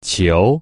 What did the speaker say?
求